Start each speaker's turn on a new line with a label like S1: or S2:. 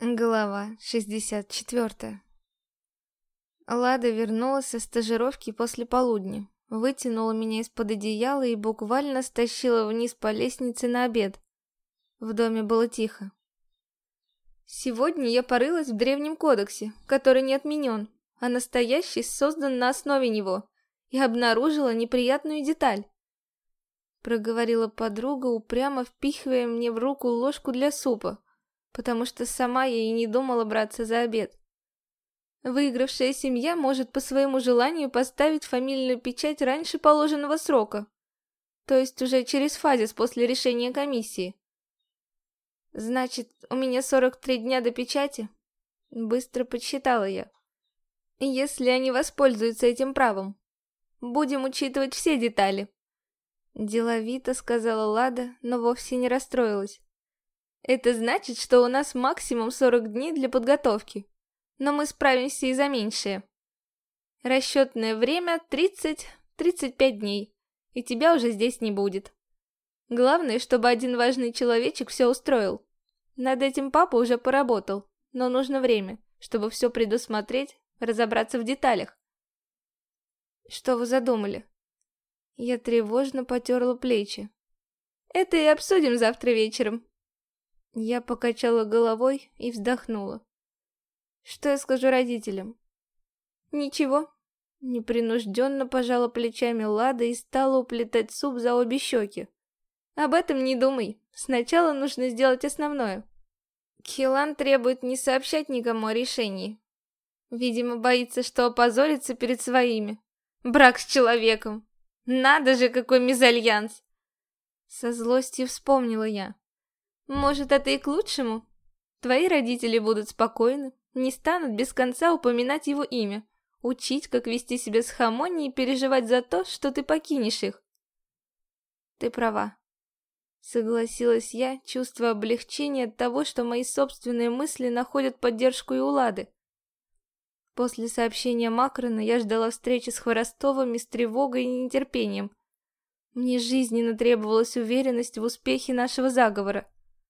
S1: Глава 64 Лада вернулась со стажировки после полудня, вытянула меня из-под одеяла и буквально стащила вниз по лестнице на обед. В доме было тихо. Сегодня я порылась в древнем кодексе, который не отменен, а настоящий создан на основе него, и обнаружила неприятную деталь. Проговорила подруга, упрямо впихивая мне в руку ложку для супа, потому что сама я и не думала браться за обед. Выигравшая семья может по своему желанию поставить фамильную печать раньше положенного срока, то есть уже через фазис после решения комиссии. Значит, у меня 43 дня до печати? Быстро подсчитала я. Если они воспользуются этим правом, будем учитывать все детали. Деловито сказала Лада, но вовсе не расстроилась. Это значит, что у нас максимум 40 дней для подготовки. Но мы справимся и за меньшее. Расчетное время 30-35 дней, и тебя уже здесь не будет. Главное, чтобы один важный человечек все устроил. Над этим папа уже поработал, но нужно время, чтобы все предусмотреть, разобраться в деталях. Что вы задумали? Я тревожно потерла плечи. Это и обсудим завтра вечером. Я покачала головой и вздохнула. Что я скажу родителям? Ничего. Непринужденно пожала плечами Лада и стала уплетать суп за обе щеки. Об этом не думай. Сначала нужно сделать основное. Хилан требует не сообщать никому о решении. Видимо, боится, что опозорится перед своими. Брак с человеком. Надо же, какой мезальянс! Со злостью вспомнила я. Может, это и к лучшему? Твои родители будут спокойны, не станут без конца упоминать его имя, учить, как вести себя с Хамони и переживать за то, что ты покинешь их. Ты права. Согласилась я, чувствуя облегчение от того, что мои собственные мысли находят поддержку и у Лады. После сообщения Макрона я ждала встречи с Хворостовыми с тревогой и нетерпением. Мне жизненно требовалась уверенность в успехе нашего заговора.